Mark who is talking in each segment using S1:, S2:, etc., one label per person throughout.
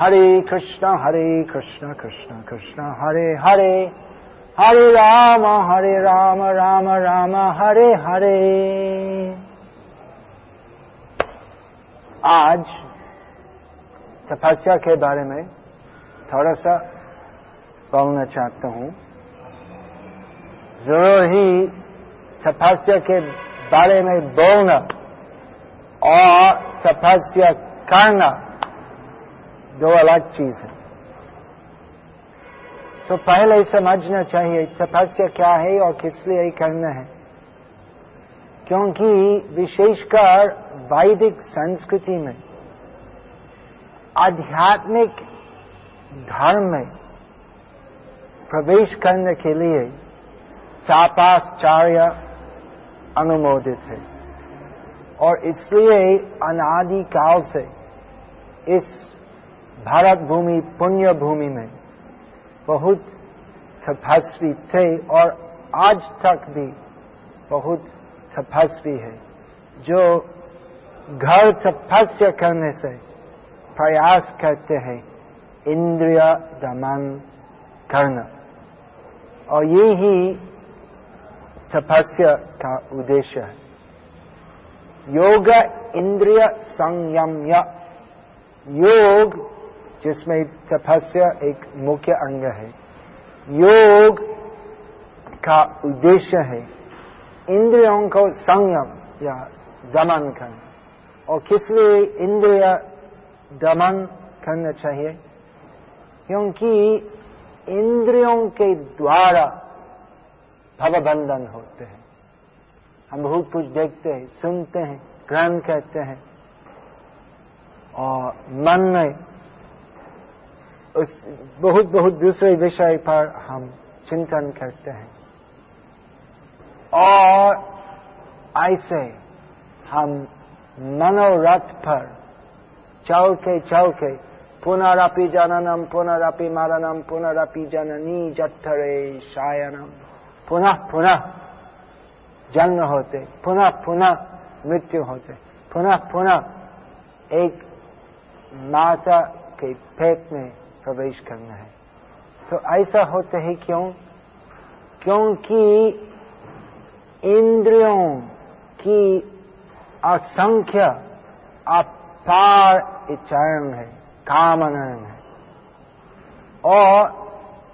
S1: हरे कृष्ण हरे कृष्ण कृष्ण कृष्ण, हरे हरे। हरे राम हरे राम राम राम, हरे हरे। आज तपस्या के बारे में थोड़ा सा बोलना चाहता हूँ। ज़रूर ही तपस्या के बारे में बोलना और तपस्या करना दो अलग चीज़ है। तो पहले समझना चाहिए, तपस्या क्या है और किस लिए करना है। क्योंकि विशेषकर वैदिक संस्कृति में, आध्यात्मिक धर्म में प्रवेश करने के लिए चापाश्चार्य अनुमोदित है। और इसलिए अनादि काल से इस भारत भूमि, पुण्य भूमि में बहुत तपस्वी थे और आज तक भी बहुत तपस्वी है, जो घर तपस्या करने से प्रयास करते हैं, इंद्रिय दमन करना। और ये ही तपस्या का उद्देश्य है। योग इंद्रिय संयम योग जिसमें तपस्या एक मुख्य अंग है। योग का उद्देश्य है इंद्रियों को संयम या दमन करना। और किस लिए इंद्रिय दमन करना चाहिए? क्योंकि इंद्रियों के द्वारा भवबंधन होते हैं। हम बहुत कुछ देखते हैं, सुनते हैं, ग्रहण करते हैं। और मन में उस बहुत बहुत दूसरे विषय पर हम चिंतन करते हैं। और ऐसे हम मनोरथ पर चल के चल के पुनरअपि जननम पुनरअपि मरणम पुनरअपि जननी जठरे शायनम। पुनः पुनः जन्म होते, पुनः पुनः मृत्यु होते, पुनः पुनः एक माता के पेट में प्रवेश करना है। तो ऐसा होता है क्यों? क्योंकि इंद्रियों की असंख्य अपार इच्छाएँ है कामनाएँ है। और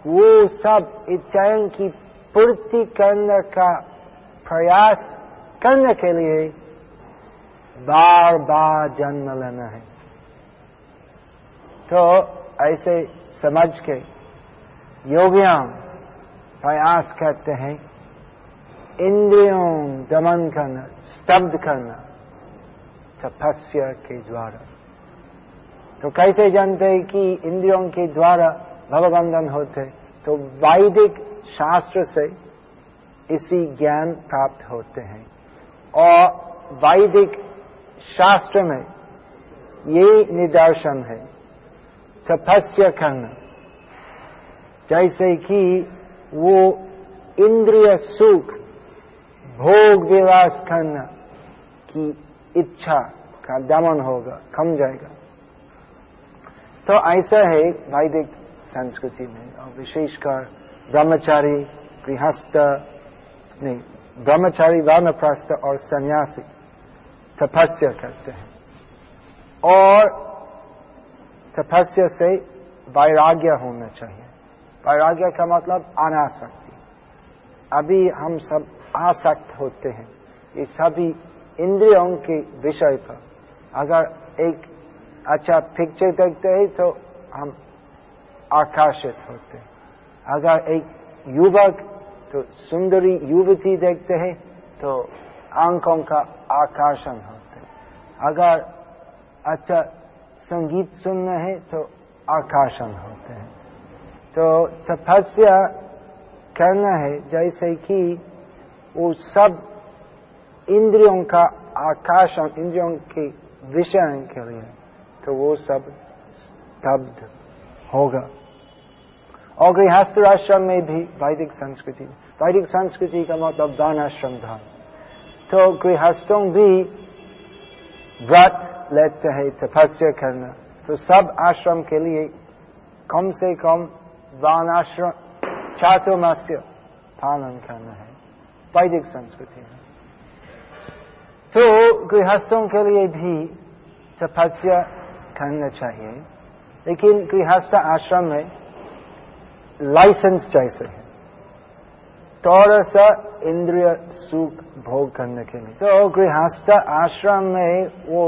S1: वो सब इच्छाएँ की पूर्ति करने का प्रयास करने के लिए बार बार जन्म लेना है। तो ऐसे समझ के योगियाँ प्रयास करते हैं। इंद्रियों दमन करना, स्तब्ध करना, तपस्या के द्वारा। तो कैसे जानते हैं कि इंद्रियों के द्वारा भवबंधन होते? तो वैदिक शास्त्र से इसी ज्ञान प्राप्त होते हैं। और वैदिक शास्त्र में ये निदर्शन है। तपस्या करना। जैसे कि वो इंद्रिय सुख भोग विलास करना की इच्छा का दमन होगा, कम जाएगा। तो ऐसा है वैदिक संस्कृति में, और विशेषकर ब्रह्मचारी, गृहस्थ, नहीं, ब्रह्मचारी वानप्रस्थ और सन्यासी तपस्या करते हैं। और तपस्या से वैराग्य होना चाहिए। वैराग्य का मतलब अनासक्ति। अभी हम सब आसक्त होते हैं। ये सभी इंद्रियों के विषय पर। अगर एक अच्छा पिक्चर देखते हैं तो हम आकर्षित होते हैं। अगर एक युवक तो सुंदरी युवती देखते हैं तो आँखों का आकर्षण होते हैं। अगर अच्छा संगीत सुनना है तो आकर्षण होते हैं। तो तपस्या करना है, जैसे कि वो सब इंद्रियों का आकर्षण इंद्रियों के विषय के लिए तो वो सब स्तब्ध होगा। और गृहस्थ आश्रम में भी वैदिक संस्कृति वैदिक संस्कृति का मतलब दान आश्रम था। तो गृहस्थों भी व्रत लेते हैं, तपस्या करना। तो सब आश्रम के लिए कम से कम वान आश्रम, चातुर्मास्य पालन करना है। वैदिक संस्कृति में। तो गृहस्थों के लिए भी तपस्या करना चाहिए। लेकिन गृहस्थ आश्रम में लाइसेंस जैसे है। थोड़ा सा इंद्रिय सुख भोग करने के लिए तो गृहस्थ आश्रम में वो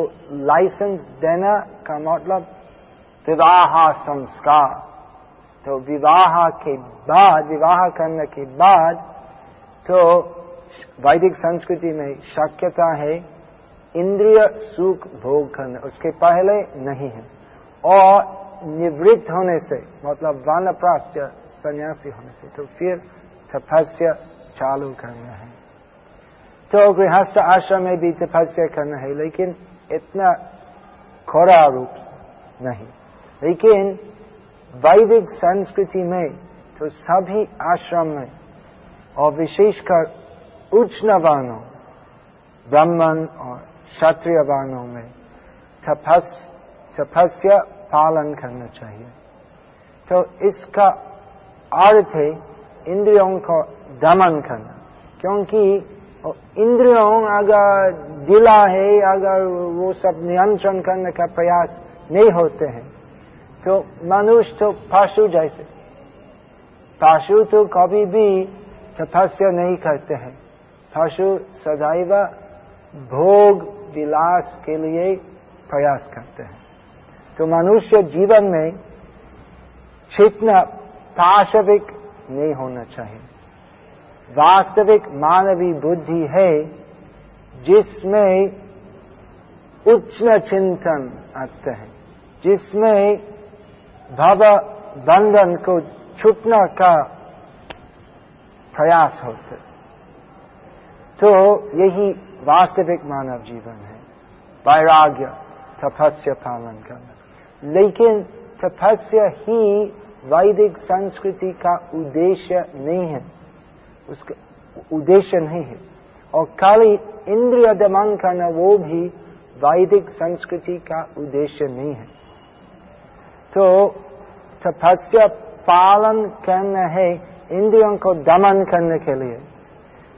S1: लाइसेंस देना का मतलब विवाह संस्कार तो विवाह के बाद विवाह करने के बाद तो वैदिक संस्कृति में शक्यता है इंद्रिय सुख भोग करने उसके पहले नहीं है और निवृत्त होने से मतलब वानप्रास्त सन्यासी होने से तो फिर तपस्या चालू करना है। तो गृहस्थ आश्रम में भी तपस्या करना है, लेकिन इतना खोरा रूप नहीं। लेकिन वैदिक संस्कृति में तो सभी आश्रम में और विशेषकर उच्च नवानों ब्राह्मण और क्षत्रिय वर्णों में तपस, तपस्या पालन करना चाहिए। तो इसका अर्थ है इंद्रियों को दमन करना। क्योंकि इंद्रियों अगर दिला है, अगर वो सब नियंत्रण करने का प्रयास नहीं होते हैं तो मनुष्य तो पशु जैसे। पशु तो कभी भी तपस्या नहीं करते हैं। पशु सदैव भोग विलास के लिए प्रयास करते हैं। तो मनुष्य जीवन में छिटना पाशविक नहीं होना चाहिए। वास्तविक मानवीय बुद्धि है जिसमें उच्च चिंतन आते हैं, जिसमें भव बंधन को छुटना का प्रयास होते तो यही वास्तविक मानव जीवन है। वैराग्य, तपस्या पालन करना। लेकिन तपस्या ही वैदिक संस्कृति का उद्देश्य नहीं है। उसका उद्देश्य नहीं है। और खाली इंद्रिय दमन करना वो भी वैदिक संस्कृति का उद्देश्य नहीं है। तो तपस्या पालन करना है इंद्रियों को दमन करने के लिए।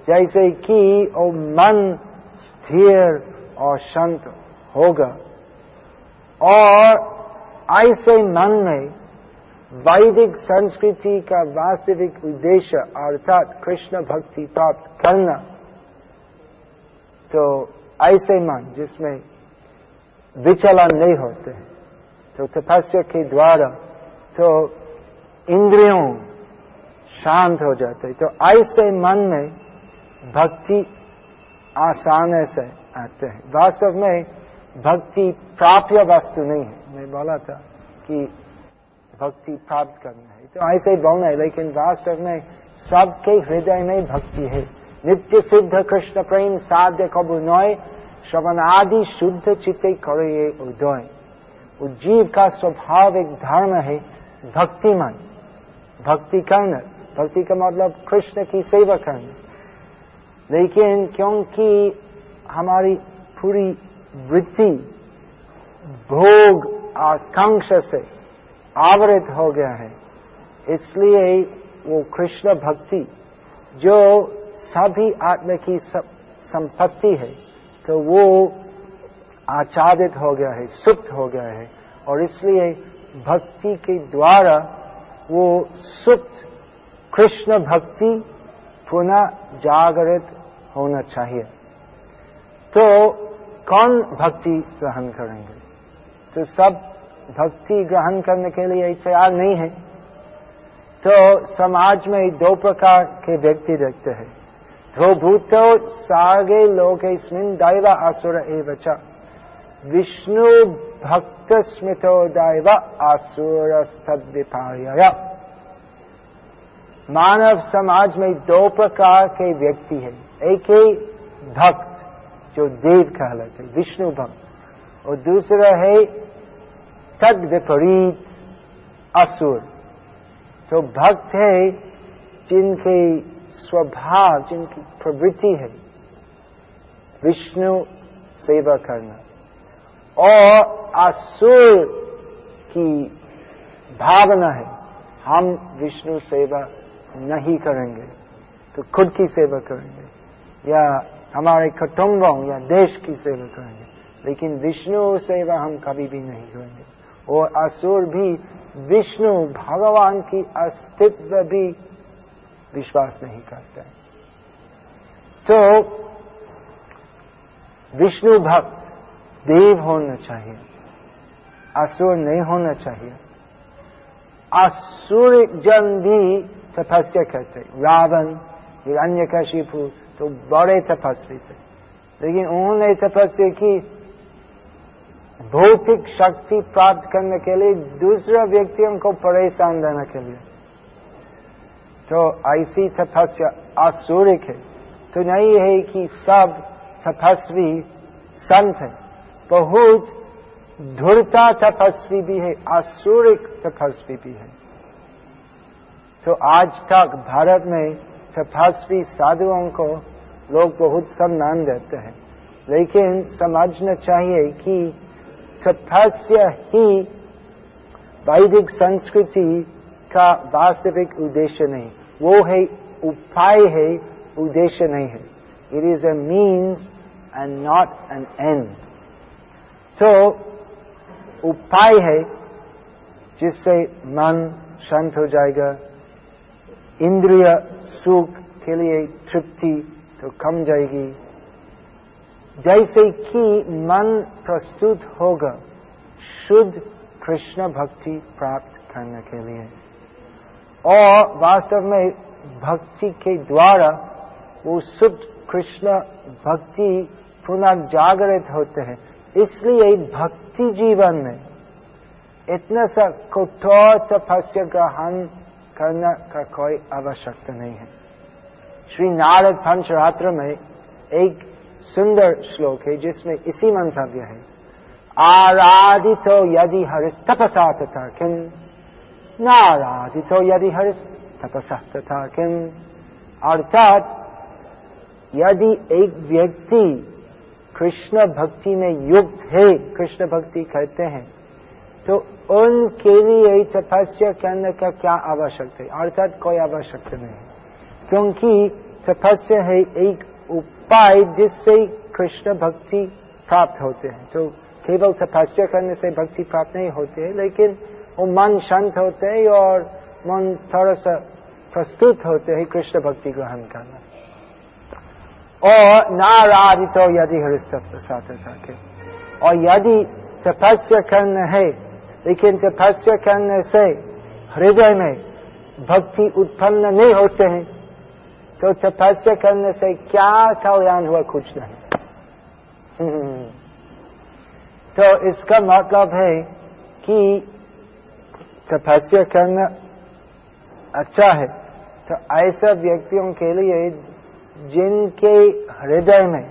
S1: जैसे कि वो मन स्थिर और शांत होगा। और ऐसे मन में वैदिक संस्कृति का वास्तविक उद्देश्य अर्थात कृष्ण भक्ति प्राप्त करना। तो ऐसे मन जिसमें विचलन नहीं होते तो तपस्या के द्वारा तो इंद्रियों शांत हो जाते। तो ऐसे मन में भक्ति आसान से आते हैं। वास्तव में भक्ति प्राप्य वस्तु नहीं है। मैं बोला था कि भक्ति प्राप्त करना है। तो ऐसे ही बोलना है, लेकिन वास्तव में सबके हृदय में भक्ति है। नित्य सिद्ध कृष्ण प्रेम साध्य कबु नय, श्रवण आदि शुद्ध चित्ते करे ये उदय। जीव का स्वभाव एक धर्म है, भक्तिमान। भक्ति करना, भक्ति का मतलब कृष्ण की सेवा करना। लेकिन क्योंकि हमारी पूरी वृत्ति, भोग, आकांक्षा से आवृत हो गया है। इसलिए वो कृष्ण भक्ति, जो सभी आत्मा की संपत्ति है तो वो आच्छादित हो गया है, सुप्त हो गया है। और इसलिए भक्ति के द्वारा वो सुप्त कृष्ण भक्ति पुनः जागृत होना चाहिए। तो कौन भक्ति ग्रहण करेंगे? तो सब भक्ति ग्रहण करने के लिए तैयार नहीं है। तो समाज में दो प्रकार के व्यक्ति देखते हैं। ध्रुभूतो सागे लोग दैव असुर एवं विष्णु भक्त स्मृतो दैव विपाय मानव समाज में दो प्रकार के व्यक्ति है। एक ही भक्त, जो देव कहलाते विष्णु भक्त, और दूसरा है तद विपरीत असुर। तो भक्त है, जिनके स्वभाव, जिनकी प्रवृत्ति है, विष्णु सेवा करना। और असुर की भावना है, हम विष्णु सेवा नहीं करेंगे तो खुद की सेवा करेंगे, या हमारे कुटुंबों, या देश की सेवा करेंगे। लेकिन विष्णु सेवा हम कभी भी नहीं करेंगे। और असुर भी विष्णु भगवान की अस्तित्व भी विश्वास नहीं करते। तो विष्णु भक्त देव होना चाहिए, असुर नहीं होना चाहिए। असुर जन भी तपस्या करते। रावण अन्य कशिपु तो बड़े तपस्वी थे। लेकिन उन्होंने तपस्या की भौतिक शक्ति प्राप्त करने के लिए दूसरे व्यक्तियों को परेशान देने के लिए। तो ऐसी तपस्या आसुरिक है। तो नहीं है कि सब तपस्वी संत है। बहुत धुरता तपस्वी भी है, आसुरिक तपस्वी भी है। तो आज तक भारत में तपस्वी साधुओं को लोग बहुत सम्मान देते हैं। लेकिन समझना चाहिए कि तपस्या ही वैदिक संस्कृति का वास्तविक उद्देश्य नहीं। वो है, उपाय है, उद्देश्य नहीं है। It is a means and not an end तो उपाय है, जिससे मन शांत हो जाएगा। इंद्रिय सुख के लिए तृप्ति तो कम जाएगी। जैसे कि मन प्रस्तुत होगा, शुद्ध कृष्ण भक्ति प्राप्त करने के लिए। और वास्तव में भक्ति के द्वारा वो शुद्ध कृष्ण भक्ति पुनः जागृत होते हैं। इसलिए भक्ति जीवन में इतना सा कठोर तपस्या ग्रहण करने का कोई आवश्यकता नहीं है। श्री नारद पंचरात्र में एक सुंदर श्लोक है, जिसमें इसी मंतव्य है। आराधितो यदि हरि तपसा तथा किम नाराधितो यदि हरि तपसा तथा किम अर्थात, यदि एक व्यक्ति कृष्ण भक्ति में युक्त है, कृष्ण भक्ति करते हैं तो उनके लिए तपस्या करने का क्या आवश्यकता है? अर्थात कोई आवश्यकता नहीं क्योंकि तपस्या है एक उपाय जिससे कृष्ण भक्ति प्राप्त होते हैं। तो केवल तपस्या करने से भक्ति प्राप्त नहीं होती है, लेकिन वो मन शांत होते हैं और मन थोड़ा सा प्रस्तुत होते है कृष्ण भक्ति ग्रहण करना। और नाराधित हो यदि हरिस्तत्व के और यदि तपस्या करना है, लेकिन तपस्या करने से हृदय में भक्ति उत्पन्न नहीं होते हैं तो तपस्या करने से क्या कल्याण हुआ? कुछ नहीं। तो इसका मतलब है कि तपस्या करना अच्छा है। तो ऐसे व्यक्तियों के लिए जिनके हृदय में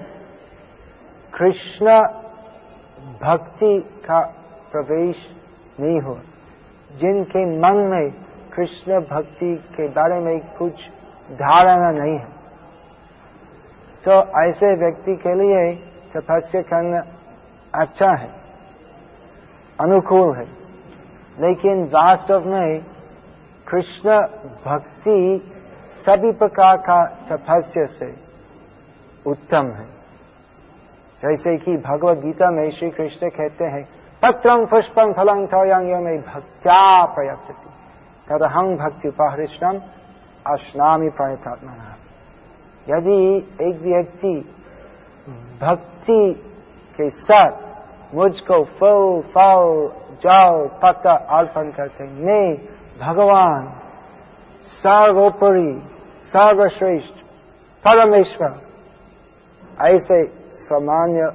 S1: कृष्ण भक्ति का प्रवेश नहीं हो जिनके मन में कृष्ण भक्ति के बारे में कुछ धारणा नहीं है। तो ऐसे व्यक्ति के लिए तपस्या करना अच्छा है, अनुकूल है। लेकिन वास्तव में कृष्ण भक्ति सभी प्रकार का तपस्या से उत्तम है। जैसे कि भगवत गीता में श्री कृष्ण कहते हैं पत्रम पुष्पम में भक्त्या प्रयत्ति तदहं भक्ति उपहृष्टम अश्नामी प्रयतात्मा यदि एक व्यक्ति भक्ति के साथ मुझको फल फल जाओ पत्ता अर्पण करते मैं भगवान सर्वोपरि, सर्वश्रेष्ठ, परमेश्वर, ऐसे सामान्य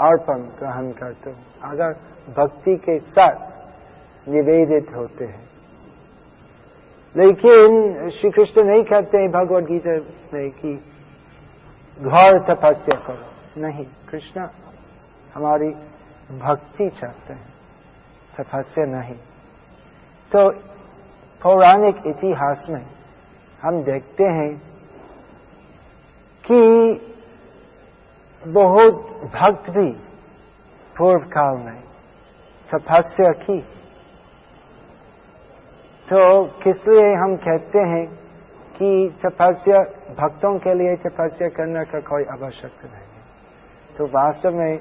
S1: अर्पण ग्रहण करते अगर भक्ति के साथ निवेदित होते हैं लेकिन श्री कृष्ण नहीं कहते हैं भगवद गीता में कि घोर तपस्या करो। नहीं, कृष्ण हमारी भक्ति चाहते हैं, तपस्या नहीं। तो पौराणिक इतिहास में हम देखते हैं कि बहुत भक्त भी पूर्व काल में तपस्या की। तो किस लिए हम कहते हैं कि तपस्या भक्तों के लिए तपस्या करने का कोई आवश्यकता नहीं है। तो वास्तव में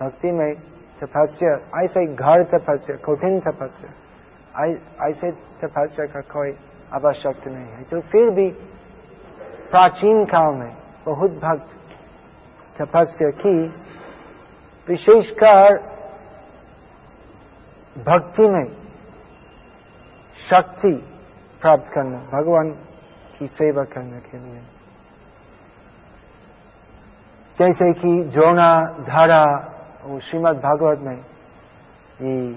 S1: भक्ति में तपस्या, ऐसे घर तपस्या, कठिन तपस्या ऐसे तपस्या का कोई आवश्यकता नहीं है। तो फिर भी प्राचीन काल में बहुत भक्त तपस्या की। विशेषकर भक्ति में शक्ति प्राप्त करना, भगवान की सेवा करने के लिए। जैसे कि जोना धारा, वो श्रीमद भागवत में ये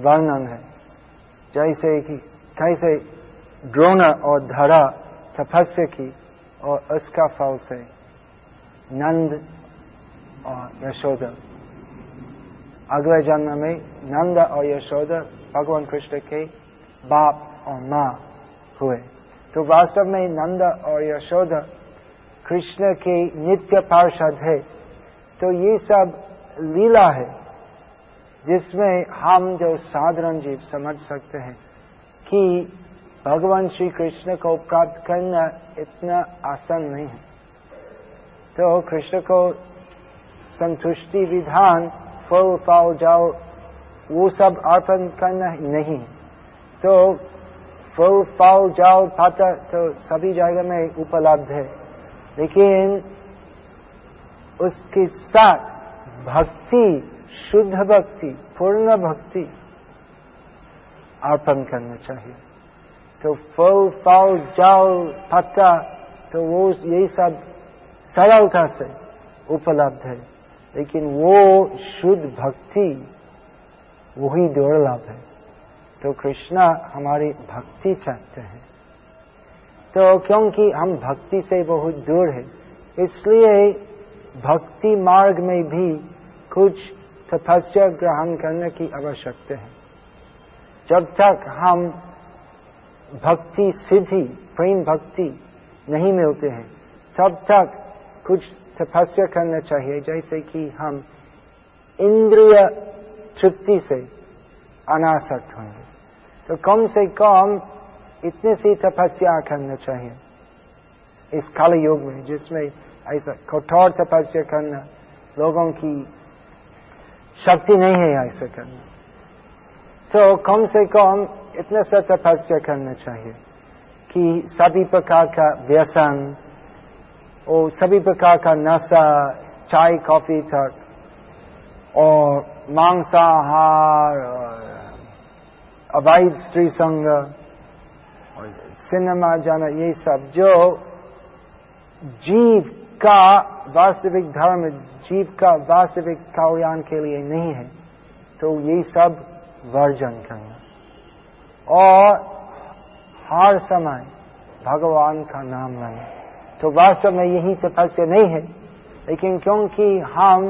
S1: वर्णन है। जैसे कि, कैसे द्रोण और धरा तपस्या की और उसका फल से नंद और यशोदा अगले जन्म में नंद और यशोदा भगवान कृष्ण के बाप और माँ हुए तो वास्तव में नंद और यशोदा कृष्ण के नित्य पार्षद है तो ये सब लीला है, जिसमें हम जो साधारण जीव समझ सकते हैं कि भगवान श्री कृष्ण को प्राप्त करना इतना आसान नहीं है। तो कृष्ण को संतुष्टि विधान फल पाओ जाओ, वो सब अर्पण करना नहीं। तो फल पाओ जाओ, पाता तो सभी जगह में उपलब्ध है। लेकिन उसके साथ भक्ति, शुद्ध भक्ति, पूर्ण भक्ति अर्पण करना चाहिए। तो फल पाओ जाओ पत्ता तो वो यही सब सरलता से उपलब्ध है। लेकिन वो शुद्ध भक्ति वही दुर्लभ है। तो कृष्णा हमारी भक्ति चाहते हैं। तो क्योंकि हम भक्ति से बहुत दूर है, इसलिए भक्ति मार्ग में भी कुछ तपस्या ग्रहण करने की आवश्यकता है। जब तक हम भक्ति सिद्धि प्रेम भक्ति नहीं मिलते हैं, तब तक कुछ तपस्या करना चाहिए। जैसे कि हम इंद्रिय तृप्ति से अनासक्त होंगे। तो कम से कम इतने सी तपस्या करना चाहिए। इस काल युग में, जिसमें ऐसा कठोर तपस्या करना लोगों की शक्ति नहीं है ऐसा करना। तो कम से कम इतने सा तपस्या करना चाहिए कि सभी प्रकार का व्यसन और सभी प्रकार का नशा चाय, कॉफ़ी तक और मांसाहार अवैध स्त्री संग, सिनेमा जाना, ये सब जो जीव का वास्तविक धर्म, जीव का वास्तविक कल्याण के लिए नहीं है तो ये सब वर्जन करना और हर समय भगवान का नाम लेना तो वास्तव में यही तपस्या नहीं है, लेकिन क्योंकि हम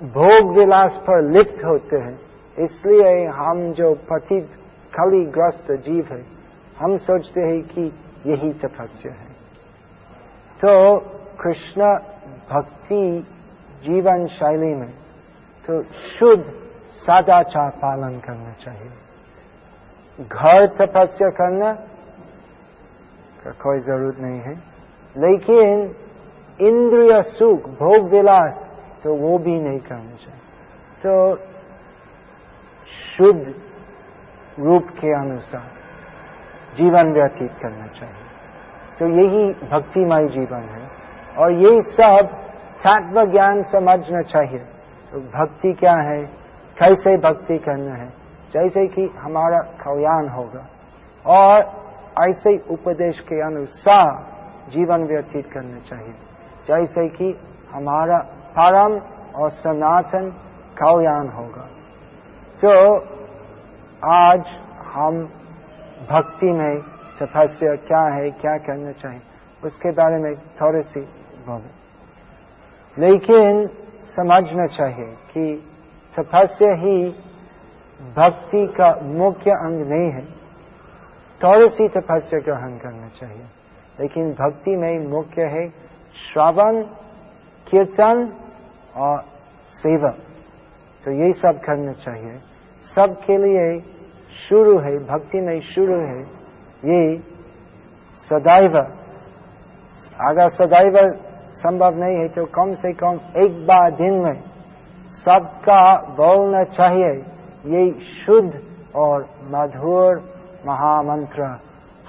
S1: भोग विलास पर लिप्त होते हैं, इसलिए हम जो पतित खली ग्रस्त जीव है, हम सोचते हैं कि यही तपस्या है। तो कृष्ण भक्ति जीवन शैली में तो शुद्ध, सदाचार पालन करना चाहिए। घर तपस्या करना का कोई ज़रूरत नहीं है। लेकिन इंद्रिय सुख, भोग विलास तो वो भी नहीं करना चाहिए। तो शुद्ध रूप के अनुसार जीवन व्यतीत करना चाहिए। तो यही भक्तिमय जीवन है। और ये सब तत्व ज्ञान समझना चाहिए। तो भक्ति क्या है? कैसे भक्ति करना है? जैसे कि हमारा कल्याण होगा। और ऐसे उपदेश के अनुसार जीवन व्यतीत करना चाहिए। जैसे कि हमारा परम और सनातन कल्याण होगा। तो आज हम भक्ति में तपस्या, क्या है, क्या करना चाहिए, उसके बारे में थोड़ी सी बोले। लेकिन समझना चाहिए कि तपस्या ही भक्ति का मुख्य अंग नहीं है। थोड़ी सी तपस्या ग्रहण करना चाहिए। लेकिन भक्ति में मुख्य है श्रवण, कीर्तन और सेवा। तो यही सब करना चाहिए। सबके लिए शुरू है, भक्ति में शुरू है, ये सदैव। अगर सदैव संभव नहीं है तो कम से कम एक बार दिन में सबका बोलना चाहिए। ये शुद्ध और मधुर महामंत्र।